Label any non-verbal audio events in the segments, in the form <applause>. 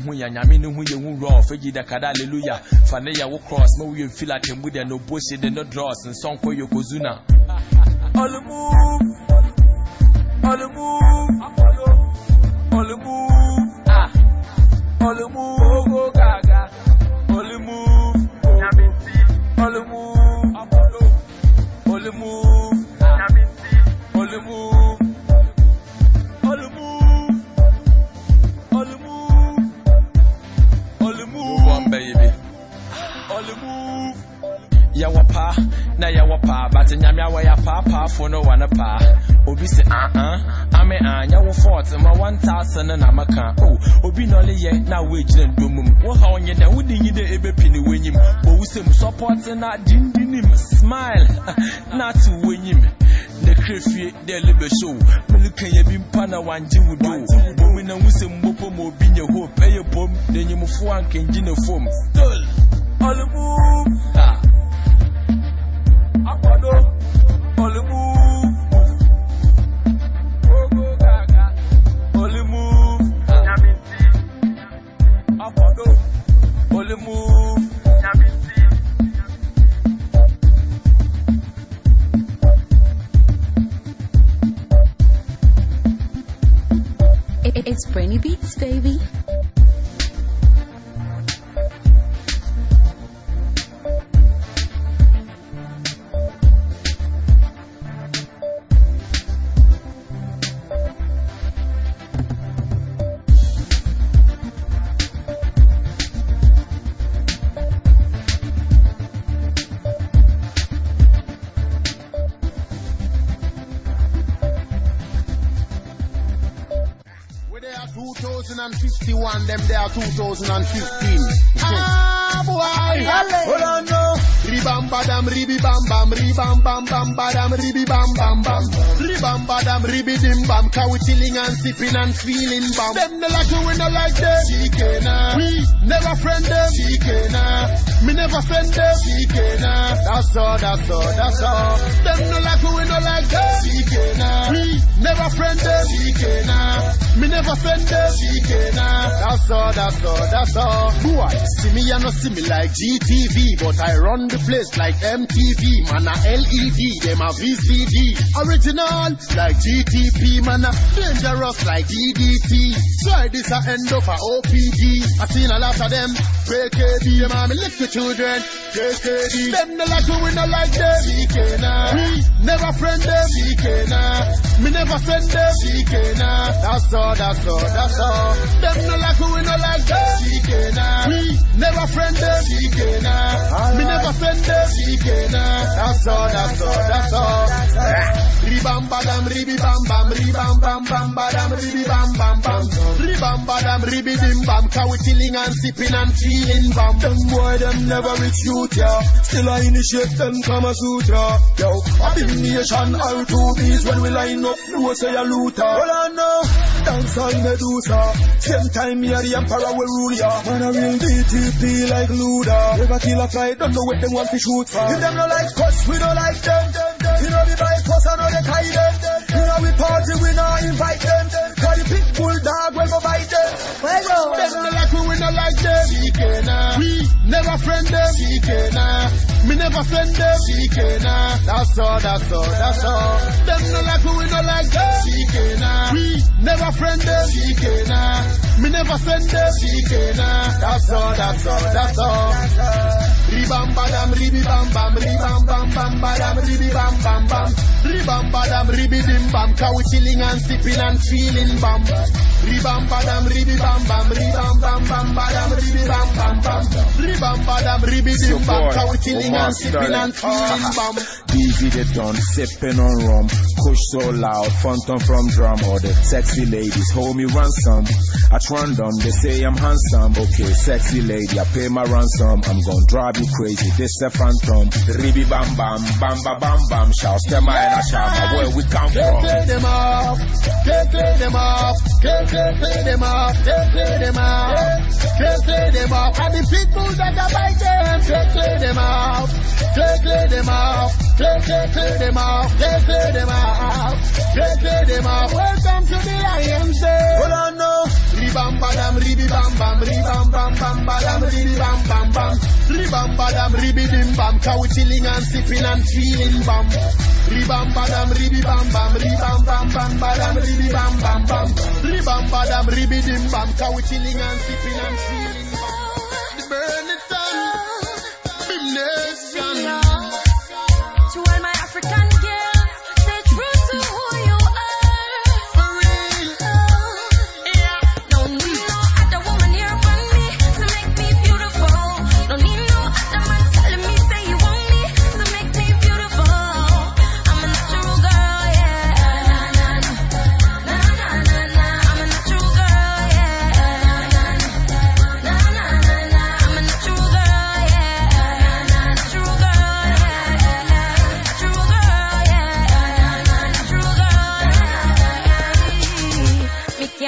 hu ya nyame ne hu ye hu raw fegi da kada hallelujah. Fa ne ya wo cross ma wo ye feel like embu de no bullshit de no dross nsɔn kɔ yokozuna <laughs> all the move. All the move. All the move. Ah. All the move. Go gaga all the move. All the move. All the move. All the move baby. Only move. Yawapa, na yawapa, but in Yamia way a papa for no one a pa. Obisi, uh-uh. uh uh, I'm a an yaw fort, my one thousand and I'm a car. Oh, Obi Nolly yet now wage and doom. Oh, how on yet, who did you the Ebepini win him? Oh, some support and not din him. Smile, <laughs> not to win him. The crafty, the liber show. Milk can you be pana one jim would do. Women and whistle. Na hu sɛ mmɔpɔ ma obi nyɛ hope. Ɛyɛ bom na nyimfoɔ ankɛngye ne fom still all the move ah. Are 2051, them they are 2015. ah, boy. Hold on, no. Ribam badam, ribi bam bam, ribam bam bam badam, ribi bam bam bam. Ribam badam, ribi dim bam, cow chilling and sipping and feeling bam. Them they like we no like them. Chikena. We never friend them. Chikena. Me never friend them. Chikena. That's all, that's all, that's all. Them no like we no like them. Chikena. We never friend them. Chikena. Me never friend them. Chikena. That's all, that's all, that's all. Boy, see me and not see me like GTV, but I run the place like MTV. Man, a LED, them a VCD. Original like GTP, man, a dangerous like DDT. Try this a end up a OPG. I seen a lot of them. KKD, them a me little children. KKD, them no like we no like them. CKNA, we never friend them. CKNA, me never friend them. CKNA, that's all, that's all, that's all. Them no like we no like them. CKNA, we never friend them. CKNA, me never them. CKNA, that's all, that's all, that's all. Ribam badam ribi bam bam ribam bam. Bam badam ribi bam bam bam ribam badam ribi dim bam cow chilling and sipping and feeling bam. Them boy them never reach youth still I initiate them Kama Sutra. Yo I been nation all two bees when we line up no say a looter. Hold on now. Dance all Medusa. Same time me a the emperor will rule ya. Man a real DTP like Luda. Never kill a fly don't know what them want to shoot for. If them no like us we don't like them. You know we buy us I know they tie them. You know we party we not invite them. Call the pit bull dog when we bite them. Well them no like we we not like them. CKNA we never friend them. CKNA me never friend them. CKNA that's all that's all that's all. Them no like we we not like them. CKNA we never friend them. CKNA me never friend them. CKNA that's all that's all. That's all Ribam badam ribi bam bam ribam bam. Bam badam ribi bam bam bam ribam badam ribi dim bam cow chilling and sipping and feeling bam ribam badam ribi bam bam ribam bam bam badam ribi bam bam bam ribam badam ribi dim bam cow chilling and sipping and feeling bam DV the Don, sipping on rum. Push so loud, phantom from drum. All the sexy ladies hold me ransom. At random, they say I'm handsome. Okay, sexy lady, I pay my ransom. I'm gonna drive you crazy. This a phantom. Ribi bam bam, bam bam bam bam. Shout, Stema and Ashama, where we come Can't from. play them off, can't play them off, can't can't play them off, can't play them off, can't play them off. And the people that are by them, can't play them off, can't play them off, can't can't play them off, can't play them off, can't play them off. Welcome to the IMC. Hold on now. Ribam badam ribi bam bam ribam bam bam badam ribi bam bam bam Ribam badam ribi bim bam Cow chilling and sipping and feeling bam Ribam badam ribi bam bam ribam bam bam badam ribi bam bam bam Ribam badam ribi dim bam Cow chilling and sipping and feeling bam burn it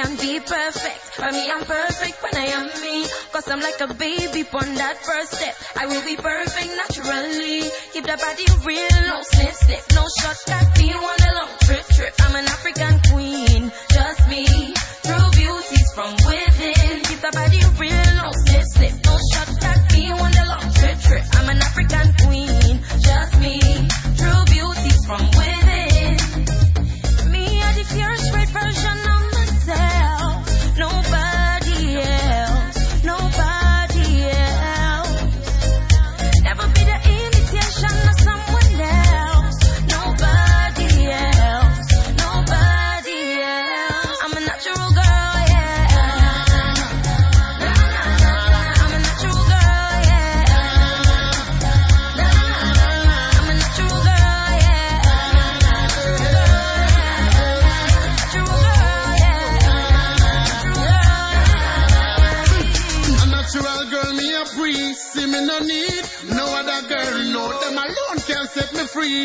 can be perfect, but me I'm perfect when I am me. Cause I'm like a baby on that first step. I will be perfect naturally. Keep that body real, no slip slip, no shortcut. Be on a long trip trip. I'm an African queen, just me. True beauties from within. Keep that body real, no slip slip, no shortcut. Be on a long trip trip. I'm an African queen,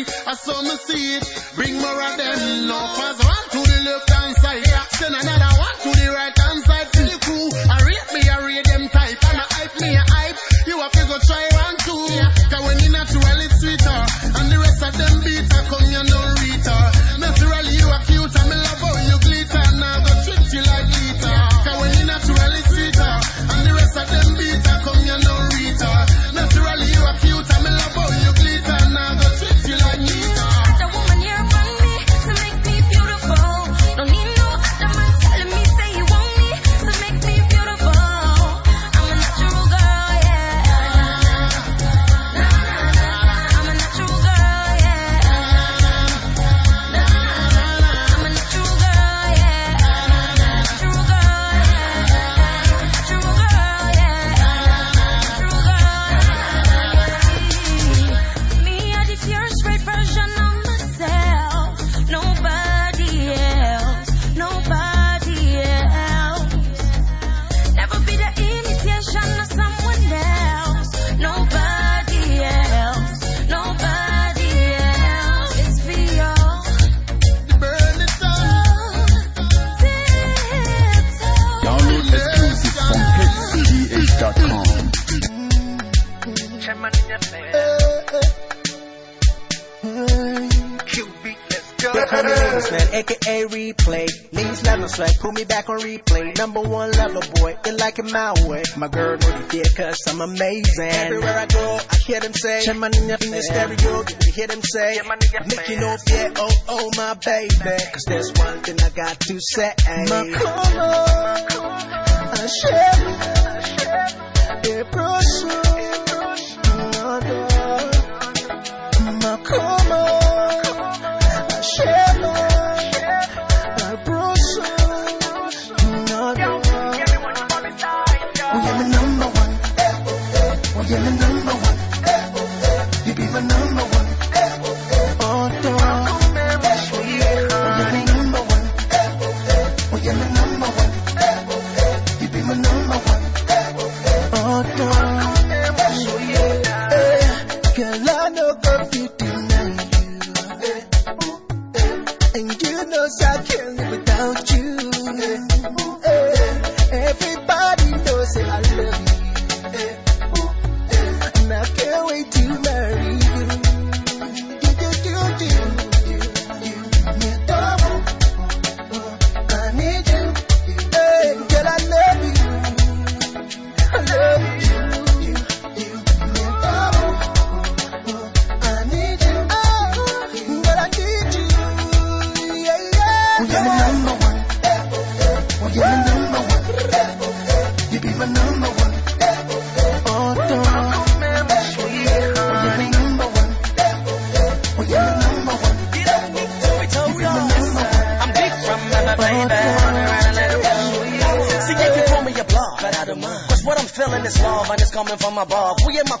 I saw me see it. Bring more of them. No, first one to the left hand side. Then another one to the right hand side. Back on replay. Number one level boy, they like it my way. My girl know the fit cause I'm amazing. Everywhere I go, I hear them say, Check my nigga in the stereo, you hear them say, Make you know yeah, oh, oh my baby. Cause there's one thing I got to say. My corner, I share, yeah, prosu,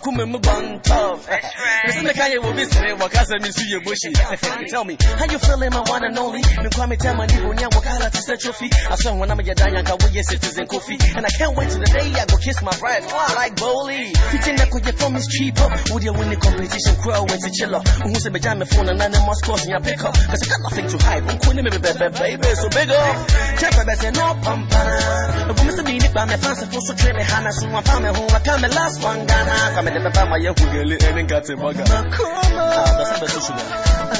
coming from above. Saying what I me bushy. Tell me, how you feeling my one and only? Me kwame tell my nibu nya wakala to set your feet. I saw when I'm a yadanya ka we citizen coffee. And I can't wait till the day I go kiss my bride. Fly like Bowley. That could your phone is cheaper. Would you win the competition? Crow when to chill up. Who say bejan me phone and none of must cost me a pick up. Cause I got nothing to hide. I'm quitting me baby baby so big up. Check my best and no pampana. The woman to be nick by my fans and so train me hana so I'm found me home. I come last one Ghana. Come in the papa my young girl and then got a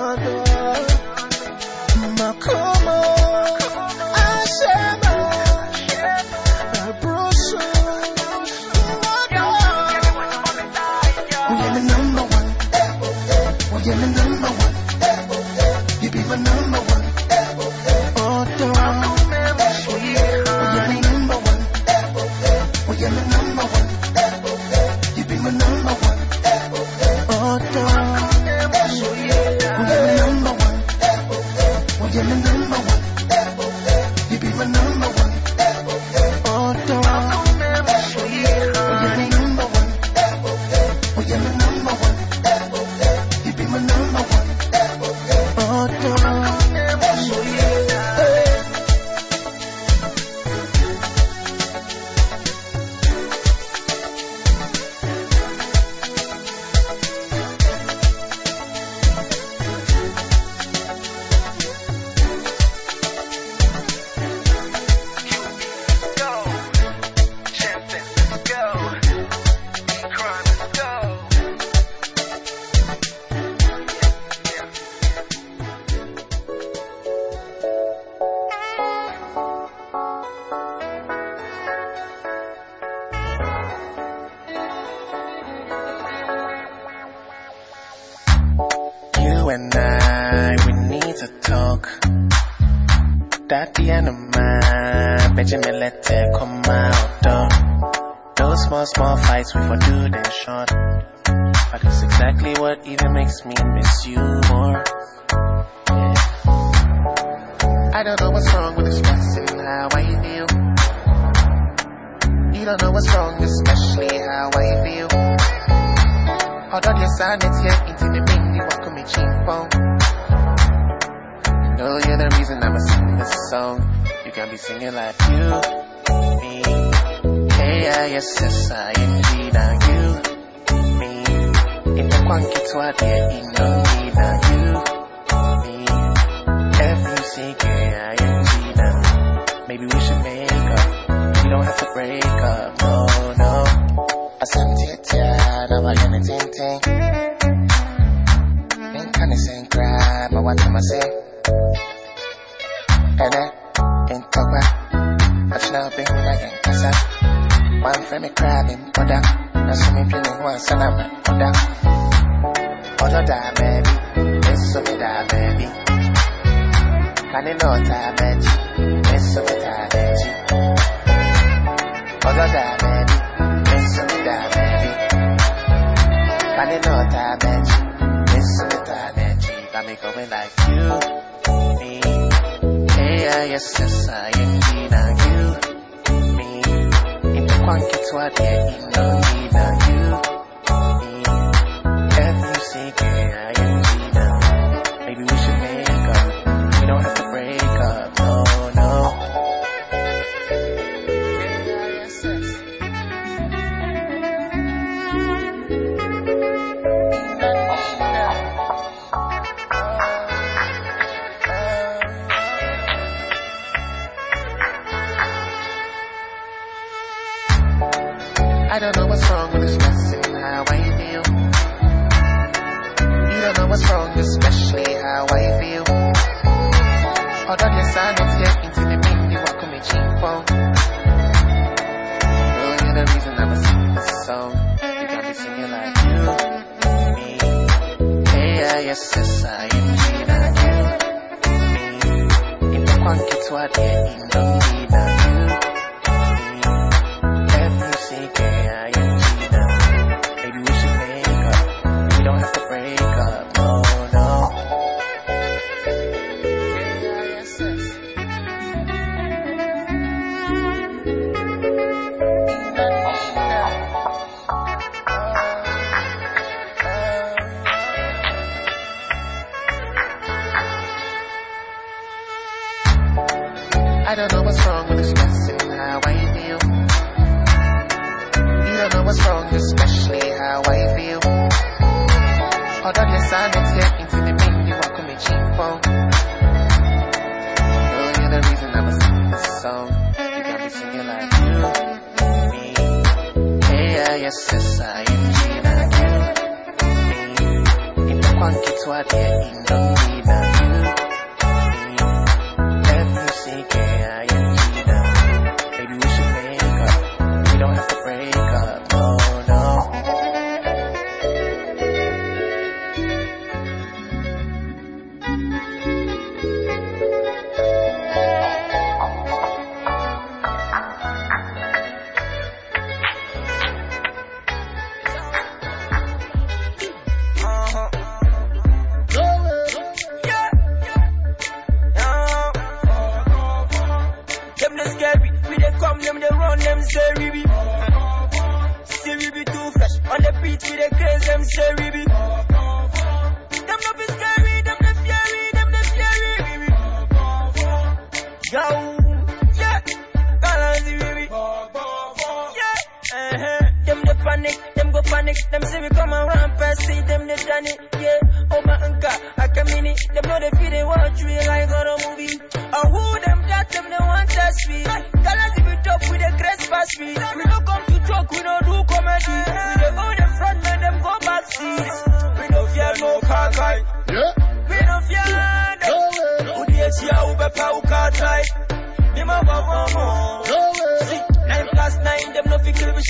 bugger. Ah, that's the best sugar. You and I, we need to talk. That the end of mine, Benjamin let it come out. Though. Those small, small fights we for do them short. But it's exactly what even makes me miss you more. Yeah. I don't know what's wrong with expressing how I feel. You don't know what's wrong, especially how I feel. Although the assignment's here, into the you walk me chimpong. You oh, know you're the reason I'ma sing this song. You can be singing like you, me, K-I-S-S-I-N-G, now you, me. In the quanky twat, yeah, you know me, now you, me. F-U-C-K-I-N-G, now. Maybe we should make up. We don't have to break up, no, no. I said, tia, now I am a ting ting. Ain't kinda saying cry, but what am I say? And then, ain't talk back. But you know, be when I get. One for me crabbing, put up. Now see me feeling one son of a put up. Oh, no, die, baby. This so me die, baby. Can you know that, baby? This so me die, baby. Oh, no, baby. You know that, baby? This so me die, baby. Got me going like you, me. K-I-S-S-I-N-G, now you, me. In the quanky twat, yeah, you know now you, I don't know what's wrong with expressing how I feel. You don't know what's wrong, especially how I feel. Hold on your sanity until the pain, you walk on me cheapo. Oh, you're the reason I'm a this song. You got me singing like you, me. K-I-S-S-I-N-G, I you, me. In the quiet Indokwang kitwa dia indomie.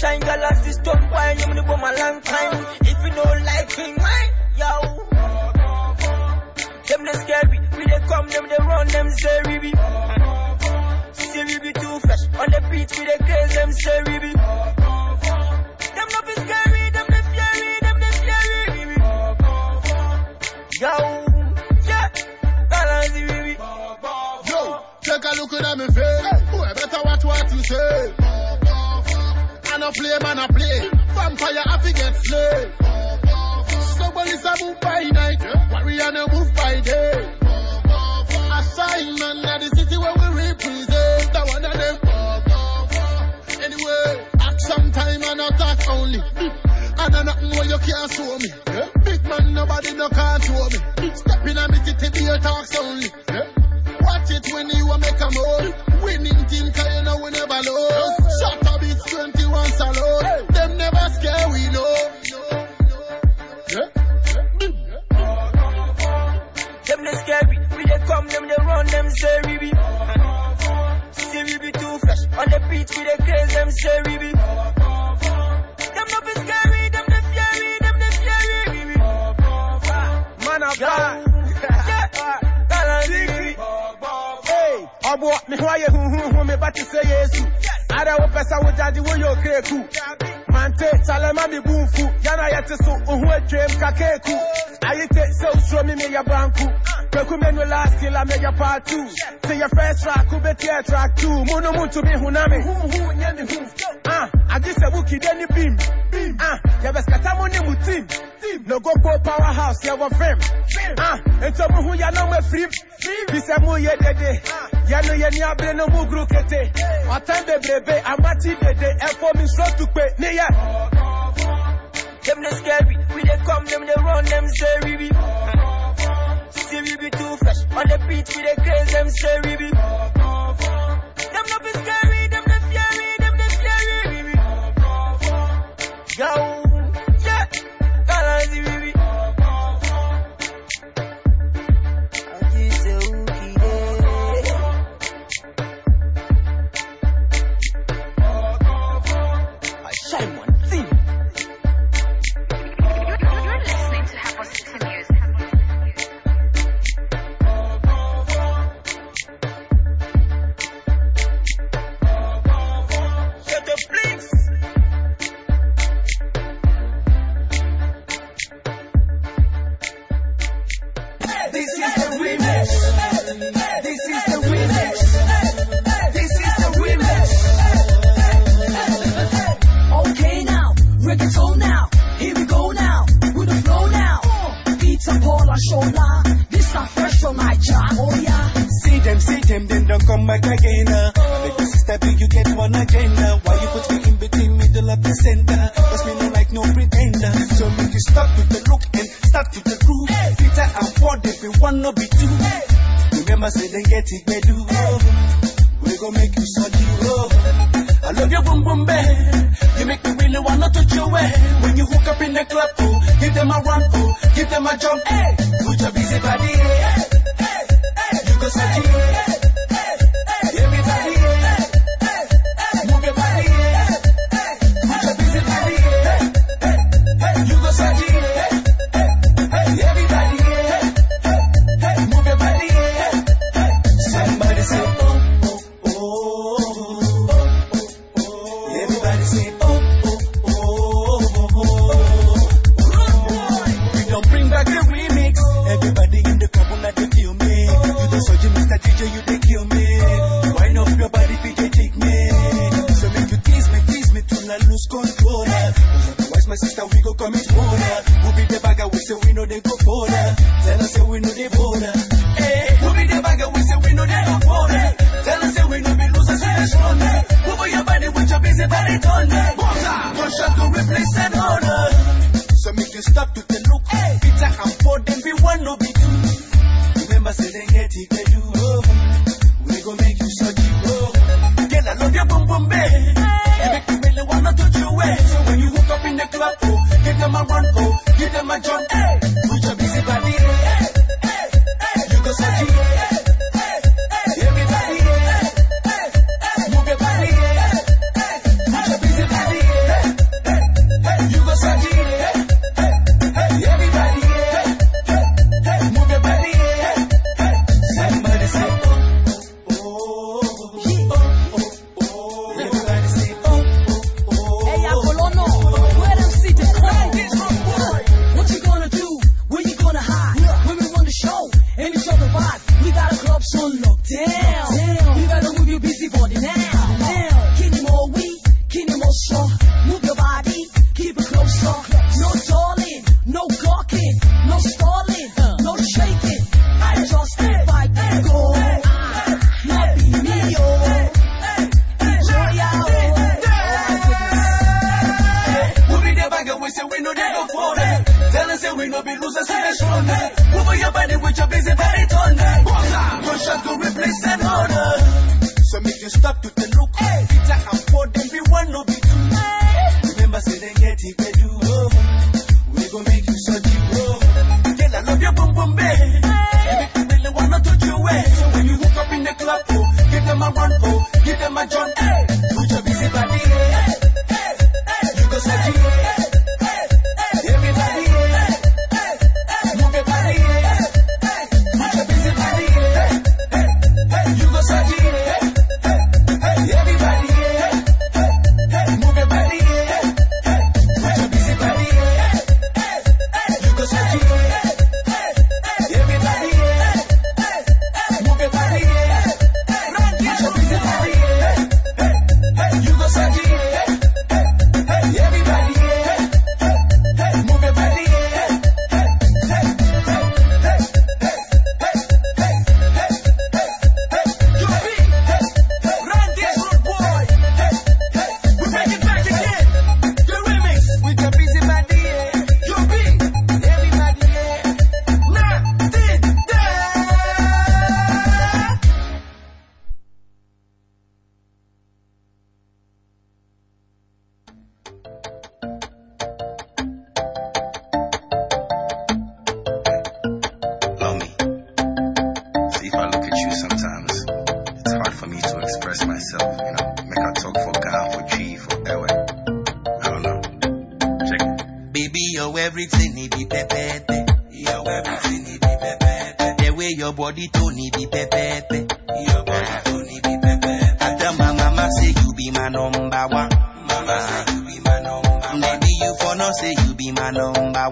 shine I make a part two. To your first track, could be your track two. Mono moon to me, Hunami. Ah, I just a wookie, then you beam. Ah, you best cut on your. No go go powerhouse, you have a frame. Ah, and so who you know my free. This a mu ye dede. Ah. You know you need a brain no kete. What time they brave, I'm at it dede. And for me, so to pay. Nia. Them scary, we they come, them they run, them scary say we be too fresh. On the beach with the girls, them say we be. Oh. Them not be scary, them not scary, them not scary. We. Yo. no be two. Remember, say they get it, they do. We go make you solid. Oh. I love your boom boom bang. You make me really wanna touch your. When you hook up in the club, oh, give them a run, oh, give them a jump. Hey. Stop to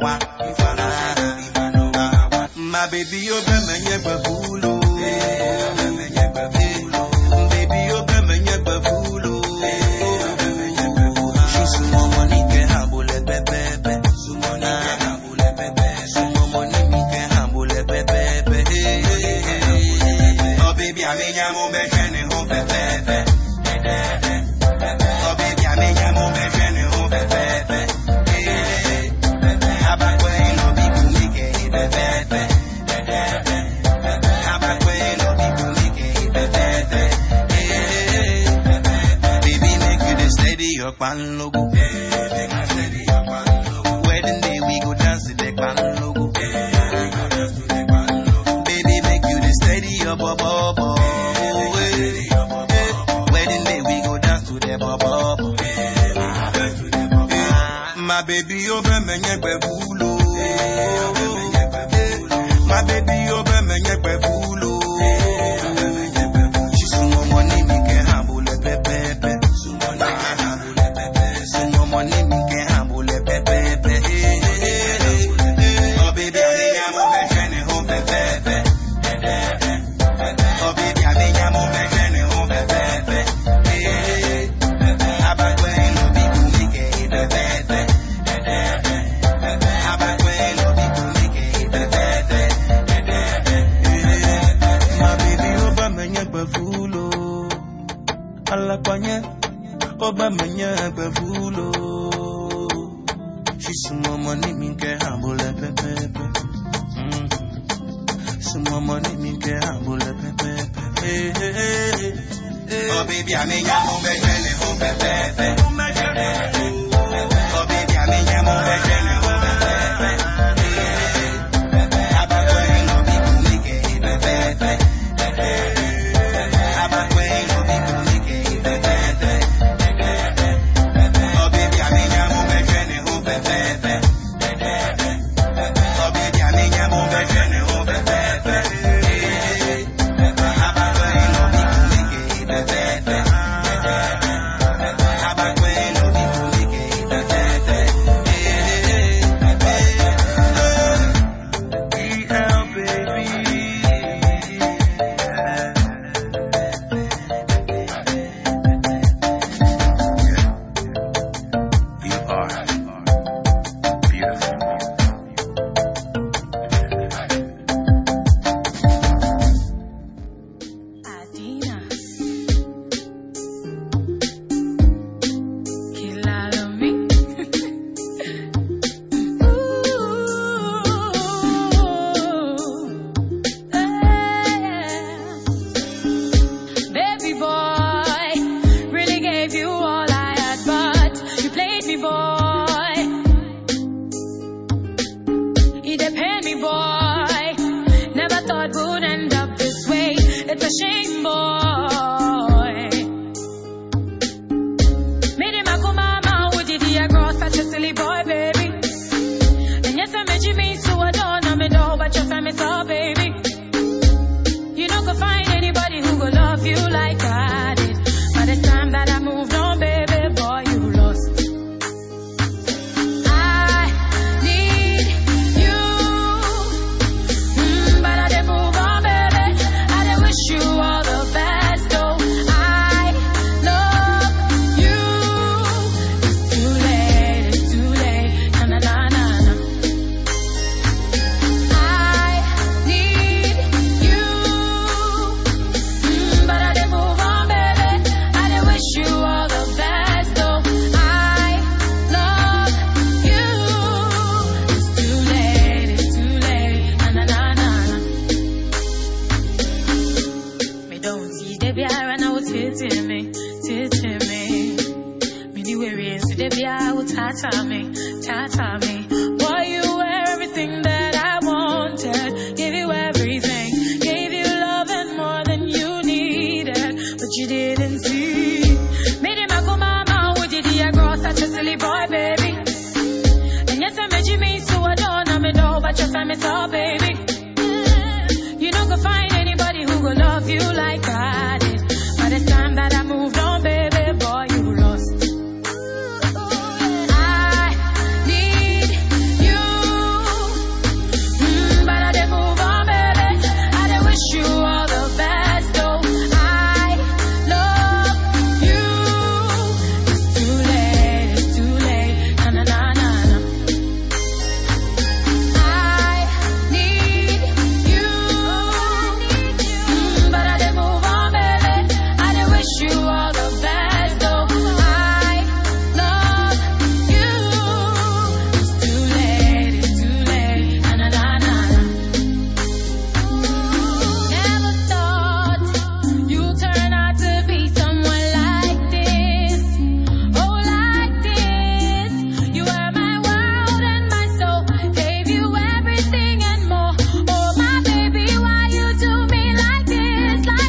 awa My baby obe the babulu baby, you. My baby, you're ọgbọ́n mẹ̀yẹn ẹgbẹ́ fúlò. She money me get humble pepepe. Money Oh baby, I'm in your baby, baby.